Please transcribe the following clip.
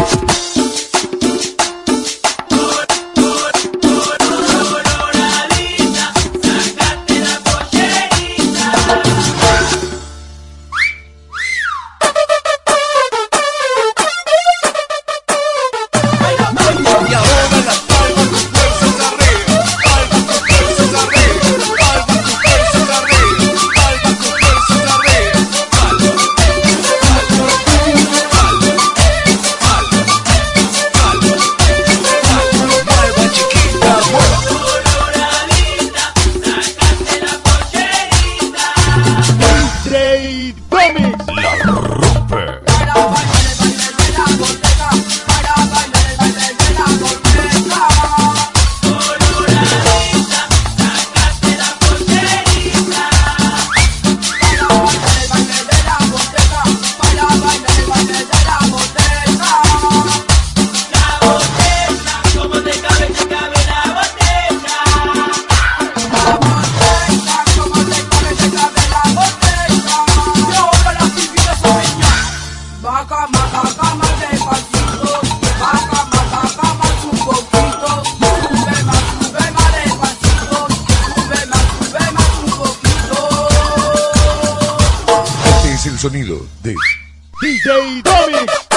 you sonido de DJ Domix.